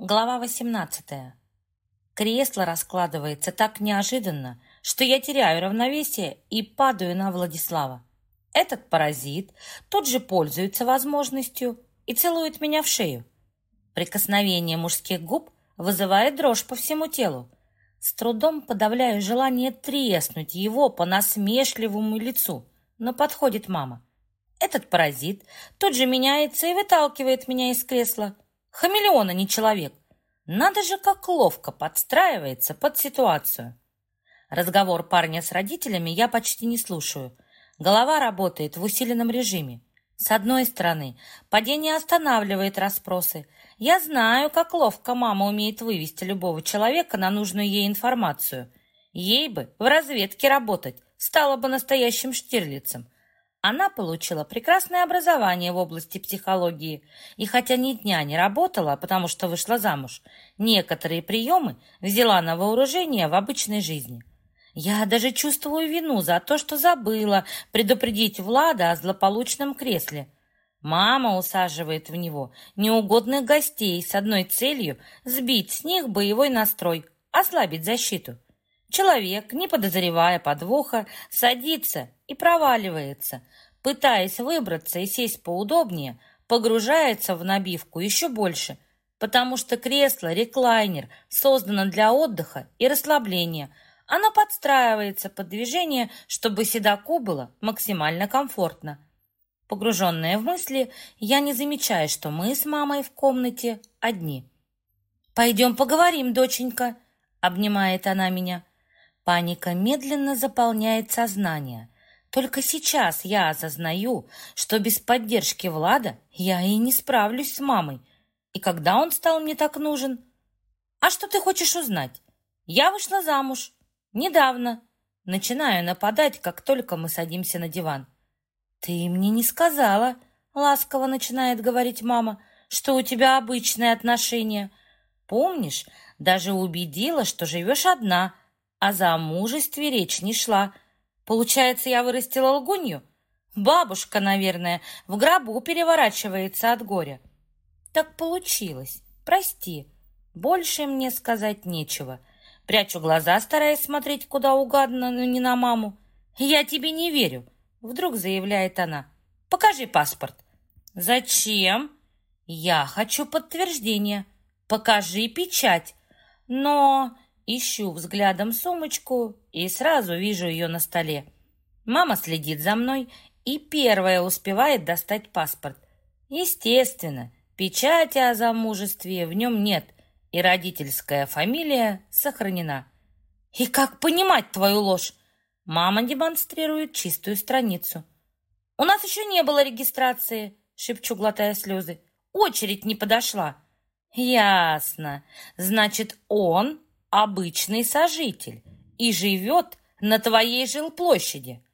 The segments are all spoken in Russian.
Глава 18. Кресло раскладывается так неожиданно, что я теряю равновесие и падаю на Владислава. Этот паразит тут же пользуется возможностью и целует меня в шею. Прикосновение мужских губ вызывает дрожь по всему телу. С трудом подавляю желание треснуть его по насмешливому лицу, но подходит мама. Этот паразит тут же меняется и выталкивает меня из кресла. Хамелеон, а не человек. Надо же, как ловко подстраивается под ситуацию. Разговор парня с родителями я почти не слушаю. Голова работает в усиленном режиме. С одной стороны, падение останавливает расспросы. Я знаю, как ловко мама умеет вывести любого человека на нужную ей информацию. Ей бы в разведке работать, стала бы настоящим Штирлицем. Она получила прекрасное образование в области психологии, и хотя ни дня не работала, потому что вышла замуж, некоторые приемы взяла на вооружение в обычной жизни. Я даже чувствую вину за то, что забыла предупредить Влада о злополучном кресле. Мама усаживает в него неугодных гостей с одной целью сбить с них боевой настрой, ослабить защиту. Человек, не подозревая подвоха, садится и проваливается, пытаясь выбраться и сесть поудобнее, погружается в набивку еще больше, потому что кресло-реклайнер создано для отдыха и расслабления. Оно подстраивается под движение, чтобы седаку было максимально комфортно. Погруженная в мысли, я не замечаю, что мы с мамой в комнате одни. «Пойдем поговорим, доченька», — обнимает она меня. Паника медленно заполняет сознание. Только сейчас я осознаю, что без поддержки Влада я и не справлюсь с мамой. И когда он стал мне так нужен? А что ты хочешь узнать? Я вышла замуж. Недавно. Начинаю нападать, как только мы садимся на диван. Ты мне не сказала, ласково начинает говорить мама, что у тебя обычные отношения. Помнишь, даже убедила, что живешь одна, о замужестве речь не шла. Получается, я вырастила лгунью? Бабушка, наверное, в гробу переворачивается от горя. Так получилось. Прости. Больше мне сказать нечего. Прячу глаза, стараясь смотреть куда угодно, но не на маму. Я тебе не верю. Вдруг заявляет она. Покажи паспорт. Зачем? Я хочу подтверждение. Покажи печать. Но Ищу взглядом сумочку и сразу вижу ее на столе. Мама следит за мной и первая успевает достать паспорт. Естественно, печати о замужестве в нем нет, и родительская фамилия сохранена. И как понимать твою ложь? Мама демонстрирует чистую страницу. «У нас еще не было регистрации», — шепчу, глотая слезы. «Очередь не подошла». «Ясно. Значит, он обычный сожитель и живет на твоей жилплощади.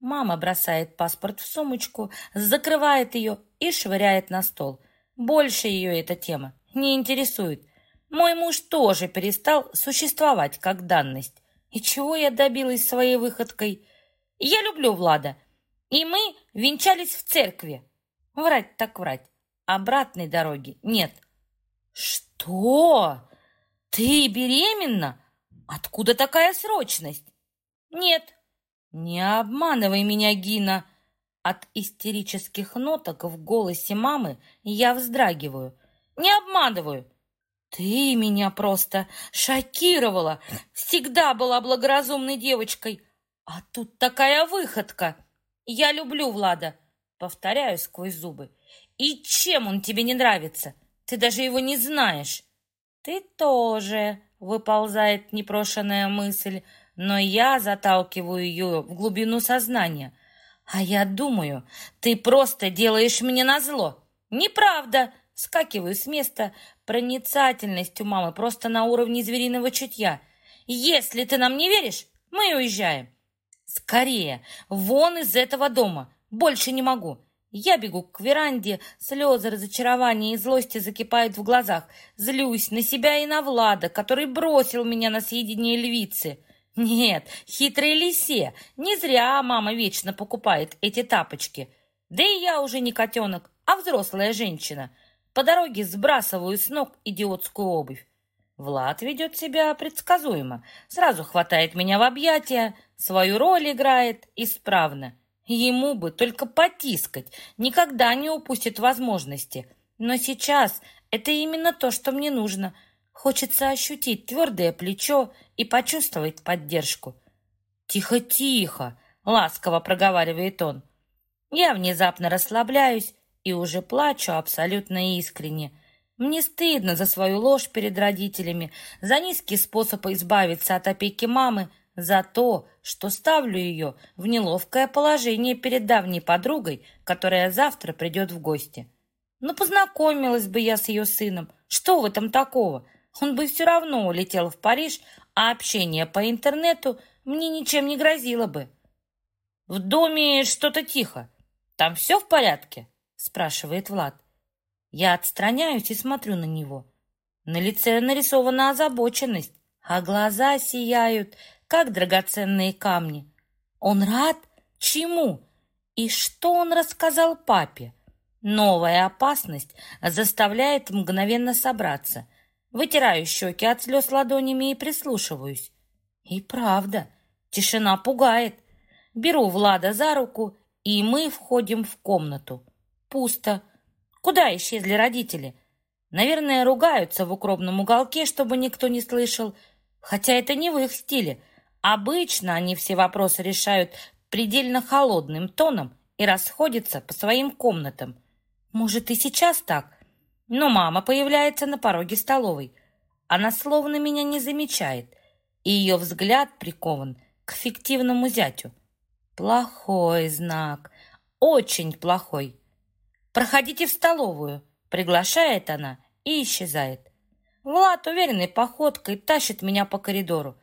Мама бросает паспорт в сумочку, закрывает ее и швыряет на стол. Больше ее эта тема не интересует. Мой муж тоже перестал существовать как данность. И чего я добилась своей выходкой? Я люблю Влада. И мы венчались в церкви. Врать так врать. Обратной дороги нет. Что? «Ты беременна? Откуда такая срочность?» «Нет». «Не обманывай меня, Гина!» От истерических ноток в голосе мамы я вздрагиваю. «Не обманываю!» «Ты меня просто шокировала! Всегда была благоразумной девочкой! А тут такая выходка! Я люблю Влада!» Повторяю сквозь зубы. «И чем он тебе не нравится? Ты даже его не знаешь!» «Ты тоже!» — выползает непрошенная мысль, но я заталкиваю ее в глубину сознания. «А я думаю, ты просто делаешь мне назло!» «Неправда!» — скакиваю с места. Проницательность у мамы просто на уровне звериного чутья. «Если ты нам не веришь, мы уезжаем!» «Скорее! Вон из этого дома! Больше не могу!» Я бегу к веранде, слезы разочарования и злости закипают в глазах. Злюсь на себя и на Влада, который бросил меня на съедение львицы. Нет, хитрый лисе, не зря мама вечно покупает эти тапочки. Да и я уже не котенок, а взрослая женщина. По дороге сбрасываю с ног идиотскую обувь. Влад ведет себя предсказуемо. Сразу хватает меня в объятия, свою роль играет исправно. Ему бы только потискать, никогда не упустит возможности. Но сейчас это именно то, что мне нужно. Хочется ощутить твердое плечо и почувствовать поддержку. «Тихо, тихо!» — ласково проговаривает он. Я внезапно расслабляюсь и уже плачу абсолютно искренне. Мне стыдно за свою ложь перед родителями, за низкий способ избавиться от опеки мамы, за то, что ставлю ее в неловкое положение перед давней подругой, которая завтра придет в гости. Ну, познакомилась бы я с ее сыном. Что в этом такого? Он бы все равно улетел в Париж, а общение по интернету мне ничем не грозило бы. В доме что-то тихо. Там все в порядке? Спрашивает Влад. Я отстраняюсь и смотрю на него. На лице нарисована озабоченность, а глаза сияют, как драгоценные камни. Он рад? Чему? И что он рассказал папе? Новая опасность заставляет мгновенно собраться. Вытираю щеки от слез ладонями и прислушиваюсь. И правда, тишина пугает. Беру Влада за руку, и мы входим в комнату. Пусто. Куда исчезли родители? Наверное, ругаются в укромном уголке, чтобы никто не слышал. Хотя это не в их стиле. Обычно они все вопросы решают предельно холодным тоном и расходятся по своим комнатам. Может, и сейчас так? Но мама появляется на пороге столовой. Она словно меня не замечает, и ее взгляд прикован к фиктивному зятю. Плохой знак, очень плохой. «Проходите в столовую», — приглашает она и исчезает. Влад уверенной походкой тащит меня по коридору,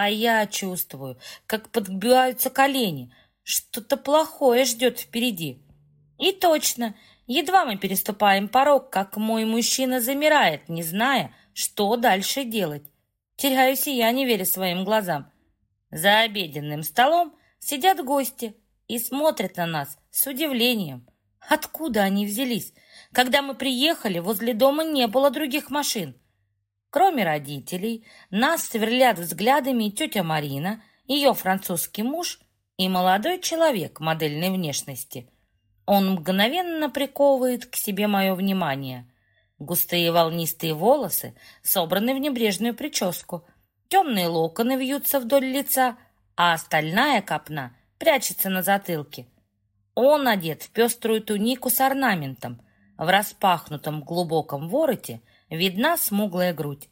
а я чувствую, как подбиваются колени. Что-то плохое ждет впереди. И точно, едва мы переступаем порог, как мой мужчина замирает, не зная, что дальше делать. Теряюсь и я, не веря своим глазам. За обеденным столом сидят гости и смотрят на нас с удивлением. Откуда они взялись? Когда мы приехали, возле дома не было других машин. Кроме родителей, нас сверлят взглядами тетя Марина, ее французский муж и молодой человек модельной внешности. Он мгновенно приковывает к себе мое внимание. Густые волнистые волосы собраны в небрежную прическу, темные локоны вьются вдоль лица, а остальная копна прячется на затылке – он одет в пеструю тунику с орнаментом. В распахнутом глубоком вороте видна смуглая грудь.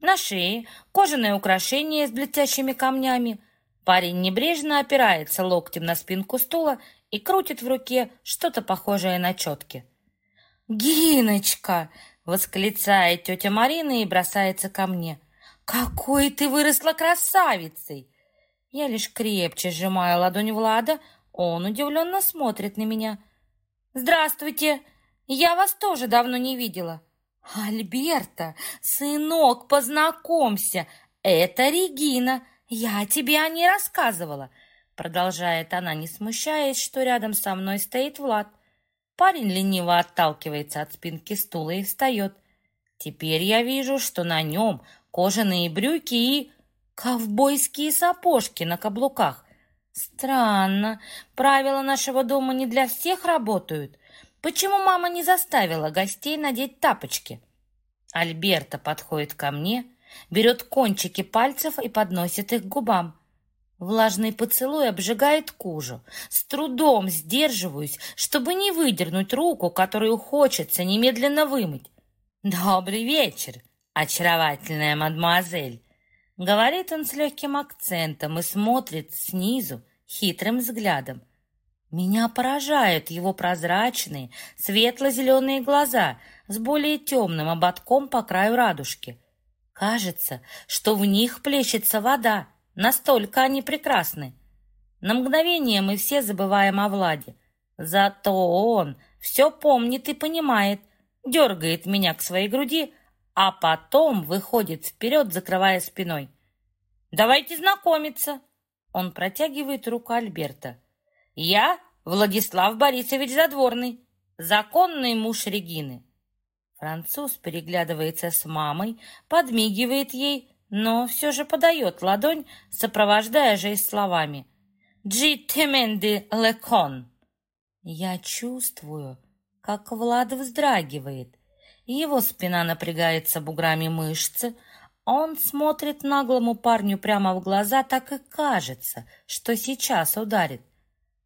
На шее кожаное украшение с блестящими камнями. Парень небрежно опирается локтем на спинку стула и крутит в руке что-то похожее на четки. «Гиночка!» — восклицает тетя Марина и бросается ко мне. «Какой ты выросла красавицей!» Я лишь крепче сжимаю ладонь Влада, он удивленно смотрит на меня. «Здравствуйте! Я вас тоже давно не видела!» «Альберта, сынок, познакомься! Это Регина! Я тебе о ней рассказывала!» Продолжает она, не смущаясь, что рядом со мной стоит Влад. Парень лениво отталкивается от спинки стула и встает. Теперь я вижу, что на нем кожаные брюки и ковбойские сапожки на каблуках. Странно. Правила нашего дома не для всех работают. Почему мама не заставила гостей надеть тапочки? Альберта подходит ко мне, берет кончики пальцев и подносит их к губам. Влажный поцелуй обжигает кожу. С трудом сдерживаюсь, чтобы не выдернуть руку, которую хочется немедленно вымыть. «Добрый вечер, очаровательная мадемуазель!» Говорит он с легким акцентом и смотрит снизу хитрым взглядом. Меня поражают его прозрачные, светло-зеленые глаза с более темным ободком по краю радужки. Кажется, что в них плещется вода, настолько они прекрасны. На мгновение мы все забываем о Владе. Зато он все помнит и понимает, дергает меня к своей груди, а потом выходит вперед, закрывая спиной. «Давайте знакомиться!» Он протягивает руку Альберта. «Я Владислав Борисович Задворный, законный муж Регины». Француз переглядывается с мамой, подмигивает ей, но все же подает ладонь, сопровождая жесть словами «Джи теменди лекон». Я чувствую, как Влад вздрагивает. Его спина напрягается буграми мышцы, он смотрит наглому парню прямо в глаза, так и кажется, что сейчас ударит.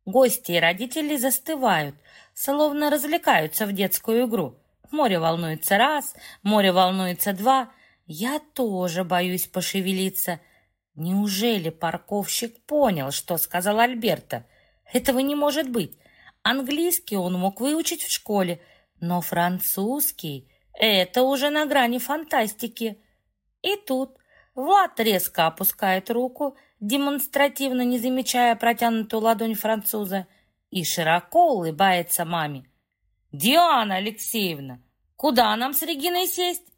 Гости и родители застывают, словно развлекаются в детскую игру. Море волнуется раз, море волнуется два. Я тоже боюсь пошевелиться. Неужели парковщик понял, что сказал Альберта? Этого не может быть. Английский он мог выучить в школе, но французский — это уже на грани фантастики. И тут Влад резко опускает руку, демонстративно не замечая протянутую ладонь француза, и широко улыбается маме. «Диана Алексеевна, куда нам с Региной сесть?»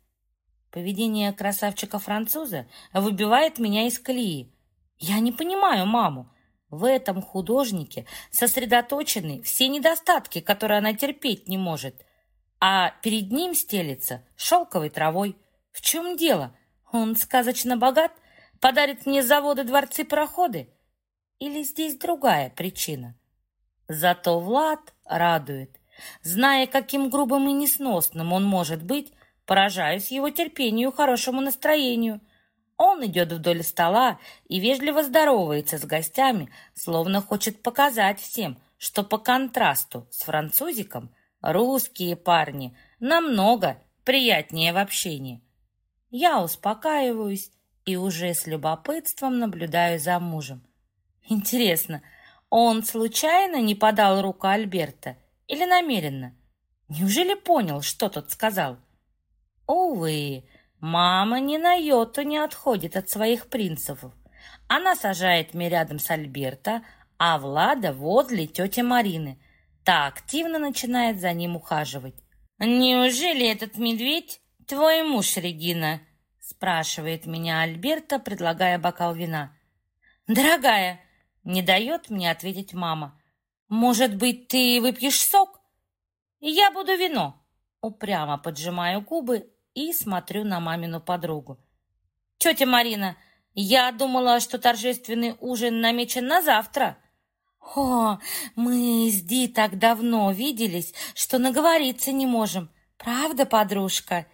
Поведение красавчика-француза выбивает меня из колеи. Я не понимаю маму. В этом художнике сосредоточены все недостатки, которые она терпеть не может. А перед ним стелится шелковой травой. В чем дело? Он сказочно богат? Подарит мне заводы, дворцы, проходы? Или здесь другая причина? Зато Влад радует. Зная, каким грубым и несносным он может быть, поражаюсь его терпению и хорошему настроению. Он идет вдоль стола и вежливо здоровается с гостями, словно хочет показать всем, что по контрасту с французиком русские парни намного приятнее в общении. Я успокаиваюсь и уже с любопытством наблюдаю за мужем. Интересно, он случайно не подал руку Альберта или намеренно? Неужели понял, что тот сказал? Увы, мама ни на йоту не отходит от своих принципов. Она сажает меня рядом с Альберта, а Влада возле тети Марины. Та активно начинает за ним ухаживать. «Неужели этот медведь твой муж, Регина?» Спрашивает меня Альберта, предлагая бокал вина. «Дорогая, не дает мне ответить мама. «Может быть, ты выпьешь сок?» «Я буду вино». Упрямо поджимаю губы и смотрю на мамину подругу. «Тетя Марина, я думала, что торжественный ужин намечен на завтра». «О, мы с Ди так давно виделись, что наговориться не можем. Правда, подружка?»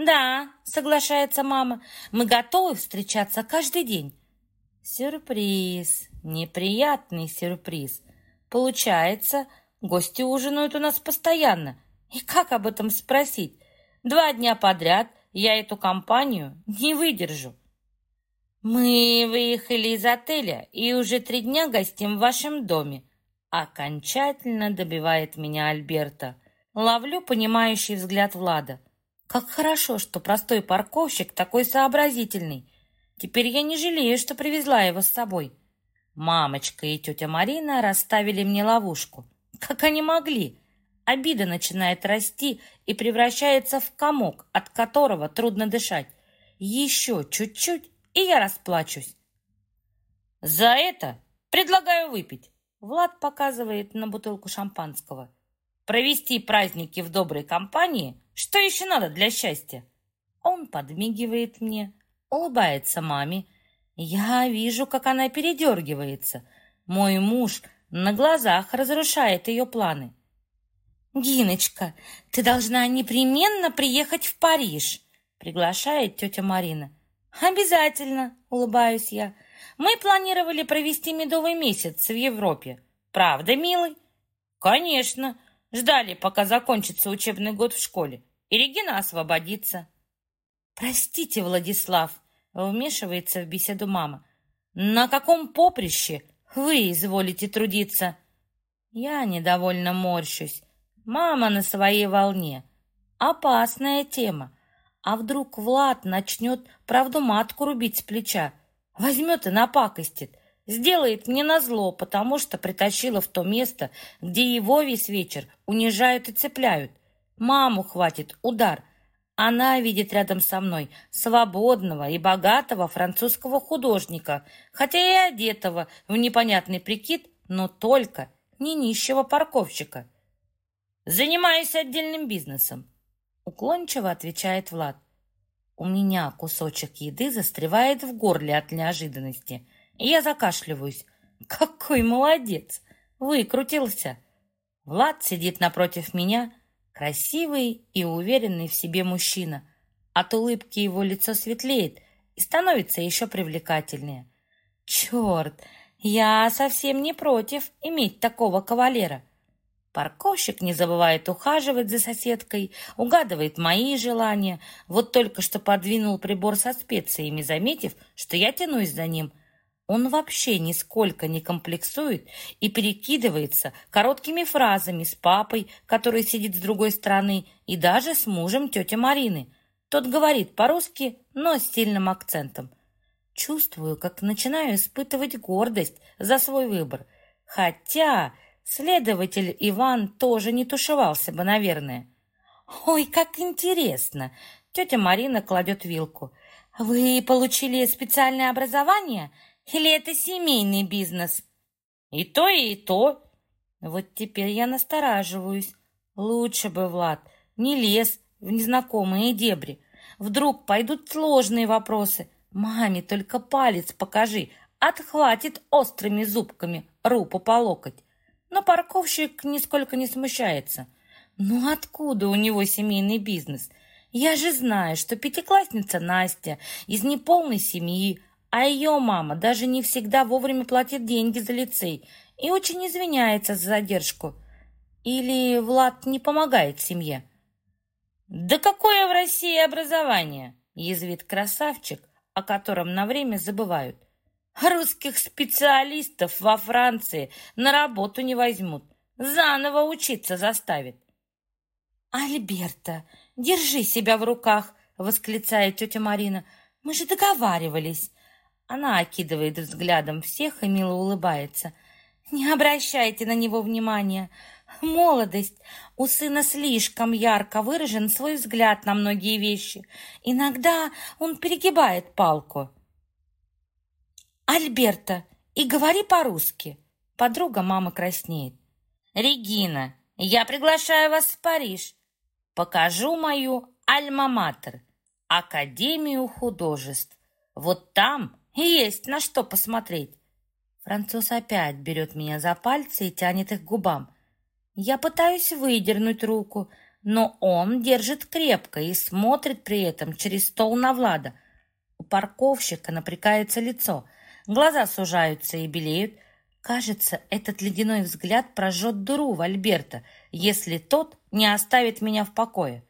«Да», — соглашается мама, — «мы готовы встречаться каждый день». Сюрприз, неприятный сюрприз. Получается, гости ужинают у нас постоянно. И как об этом спросить? Два дня подряд я эту компанию не выдержу. Мы выехали из отеля и уже три дня гостим в вашем доме. Окончательно добивает меня Альберта. Ловлю понимающий взгляд Влада. Как хорошо, что простой парковщик такой сообразительный. Теперь я не жалею, что привезла его с собой. Мамочка и тетя Марина расставили мне ловушку. Как они могли? Обида начинает расти и превращается в комок, от которого трудно дышать. Еще чуть-чуть, и я расплачусь. За это предлагаю выпить. Влад показывает на бутылку шампанского. Провести праздники в доброй компании, что еще надо для счастья? Он подмигивает мне, улыбается маме. Я вижу, как она передергивается. Мой муж на глазах разрушает ее планы. «Гиночка, ты должна непременно приехать в Париж», приглашает тетя Марина. «Обязательно», — улыбаюсь я. «Мы планировали провести медовый месяц в Европе. Правда, милый?» «Конечно. Ждали, пока закончится учебный год в школе, и Регина освободится». «Простите, Владислав», — вмешивается в беседу мама. «На каком поприще вы изволите трудиться?» Я недовольно морщусь. Мама на своей волне. Опасная тема. А вдруг Влад начнет правду матку рубить с плеча? Возьмет и напакостит. Сделает мне назло, потому что притащила в то место, где его весь вечер унижают и цепляют. Маму хватит удар, она видит рядом со мной свободного и богатого французского художника, хотя и одетого в непонятный прикид, но только не нищего парковщика. Занимаюсь отдельным бизнесом. Уклончиво отвечает Влад. У меня кусочек еды застревает в горле от неожиданности, я закашливаюсь. Какой молодец! Выкрутился. Влад сидит напротив меня, красивый и уверенный в себе мужчина. От улыбки его лицо светлеет и становится еще привлекательнее. Черт, я совсем не против иметь такого кавалера. Парковщик не забывает ухаживать за соседкой, угадывает мои желания. Вот только что подвинул прибор со специями, заметив, что я тянусь за ним. Он вообще нисколько не комплексует и перекидывается короткими фразами с папой, который сидит с другой стороны, и даже с мужем тети Марины. Тот говорит по-русски, но с сильным акцентом. Чувствую, как начинаю испытывать гордость за свой выбор. Хотя Следователь Иван тоже не тушевался бы, наверное. «Ой, как интересно!» Тетя Марина кладет вилку. «Вы получили специальное образование или это семейный бизнес?» «И то, и то!» Вот теперь я настораживаюсь. Лучше бы, Влад, не лез в незнакомые дебри. Вдруг пойдут сложные вопросы. Маме только палец покажи, отхватит острыми зубками рупу по локоть. Но парковщик нисколько не смущается. Ну откуда у него семейный бизнес? Я же знаю, что пятиклассница Настя из неполной семьи, а ее мама даже не всегда вовремя платит деньги за лицей и очень извиняется за задержку. Или Влад не помогает семье? «Да какое в России образование?» — язвит красавчик, о котором на время забывают. Русских специалистов во Франции на работу не возьмут. Заново учиться заставят. «Альберта, держи себя в руках!» — восклицает тетя Марина. «Мы же договаривались!» Она окидывает взглядом всех и мило улыбается. «Не обращайте на него внимания. Молодость. У сына слишком ярко выражен свой взгляд на многие вещи. Иногда он перегибает палку». «Альберта, и говори по-русски!» Подруга мамы краснеет. «Регина, я приглашаю вас в Париж. Покажу мою альма-матер, Академию художеств. Вот там есть на что посмотреть». Француз опять берет меня за пальцы и тянет их к губам. Я пытаюсь выдернуть руку, но он держит крепко и смотрит при этом через стол на Влада. У парковщика напрягается лицо — Глаза сужаются и белеют. Кажется, этот ледяной взгляд прожжет дыру в Альберта, если тот не оставит меня в покое.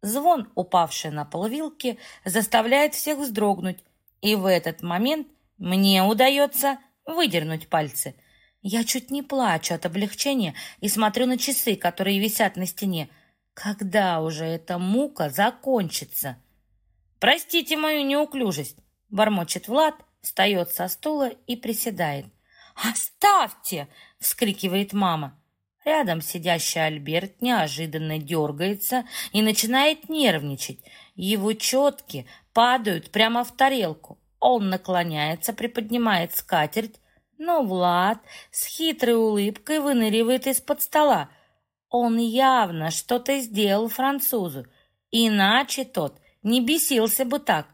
Звон, упавший на полвилки, заставляет всех вздрогнуть, и в этот момент мне удается выдернуть пальцы. Я чуть не плачу от облегчения и смотрю на часы, которые висят на стене. Когда уже эта мука закончится? «Простите мою неуклюжесть», — бормочет Влад, — встает со стула и приседает. «Оставьте!» — вскрикивает мама. Рядом сидящий Альберт неожиданно дергается и начинает нервничать. Его четки падают прямо в тарелку. Он наклоняется, приподнимает скатерть, но Влад с хитрой улыбкой выныривает из-под стола. Он явно что-то сделал французу, иначе тот не бесился бы так.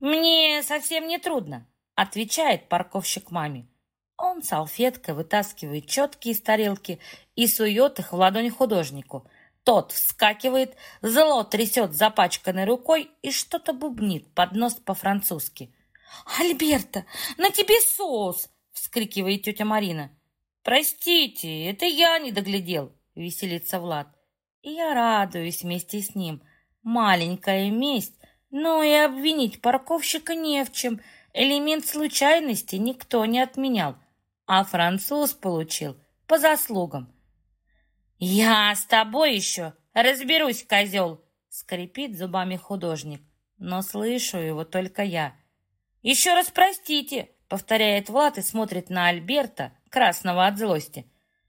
«Мне совсем не трудно», — отвечает парковщик маме. Он салфеткой вытаскивает четки из тарелки и сует их в ладонь художнику. Тот вскакивает, зло трясет запачканной рукой и что-то бубнит под нос по-французски. «Альберта, на тебе соус!» — вскрикивает тетя Марина. «Простите, это я не доглядел», — веселится Влад. И я радуюсь вместе с ним. Маленькая месть но и обвинить парковщика не в чем. Элемент случайности никто не отменял, а француз получил по заслугам. «Я с тобой еще разберусь, козел!» — скрипит зубами художник, но слышу его только я. «Еще раз простите!» — повторяет Влад и смотрит на Альберта, красного от злости.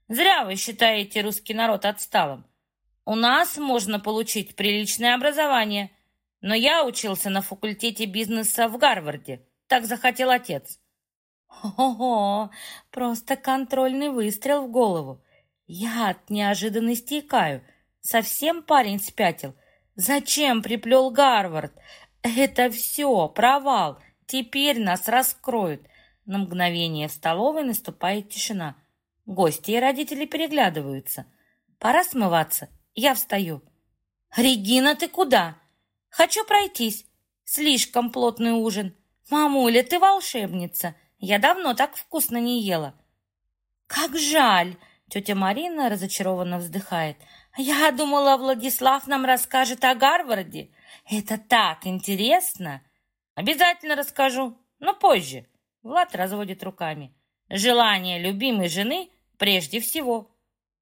«Зря вы считаете русский народ отсталым. У нас можно получить приличное образование, но я учился на факультете бизнеса в Гарварде. Так захотел отец. Ого, просто контрольный выстрел в голову. Я от неожиданности икаю. Совсем парень спятил. Зачем приплел Гарвард? Это все, провал. Теперь нас раскроют. На мгновение в столовой наступает тишина. Гости и родители переглядываются. Пора смываться. Я встаю. «Регина, ты куда?» «Хочу пройтись. Слишком плотный ужин. Мамуля, ты волшебница. Я давно так вкусно не ела». «Как жаль!» Тетя Марина разочарованно вздыхает. «Я думала, Владислав нам расскажет о Гарварде. Это так интересно!» «Обязательно расскажу, но позже!» Влад разводит руками. «Желание любимой жены прежде всего!»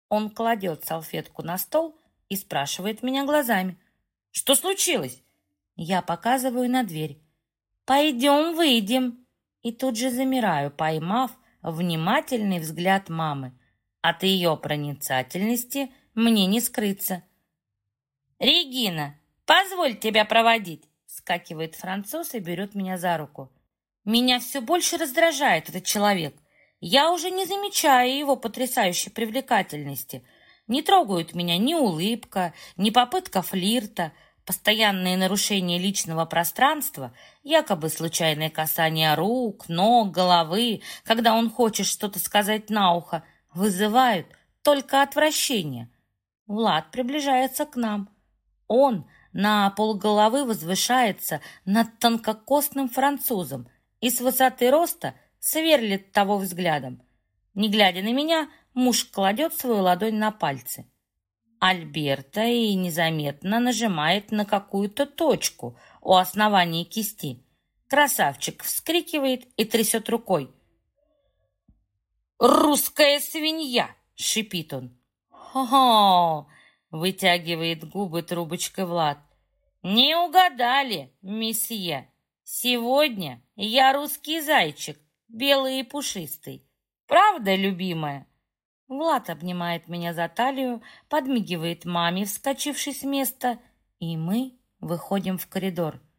Он кладет салфетку на стол и спрашивает меня глазами. «Что случилось?» Я показываю на дверь. «Пойдем, выйдем!» И тут же замираю, поймав внимательный взгляд мамы. От ее проницательности мне не скрыться. «Регина, позволь тебя проводить!» Скакивает француз и берет меня за руку. Меня все больше раздражает этот человек. Я уже не замечаю его потрясающей привлекательности. Не трогают меня ни улыбка, ни попытка флирта, постоянные нарушения личного пространства, якобы случайное касание рук, ног, головы, когда он хочет что-то сказать на ухо, вызывают только отвращение. Влад приближается к нам. Он на полголовы возвышается над тонкокостным французом и с высоты роста сверлит того взглядом. Не глядя на меня, муж кладет свою ладонь на пальцы. Альберта и незаметно нажимает на какую-то точку у основания кисти. Красавчик вскрикивает и трясет рукой. «Русская свинья!» — шипит он. «Хо-хо!» — вытягивает губы трубочкой Влад. «Не угадали, месье! Сегодня я русский зайчик, белый и пушистый. Правда, любимая?» Влад обнимает меня за талию, подмигивает маме, вскочившей с места, и мы выходим в коридор.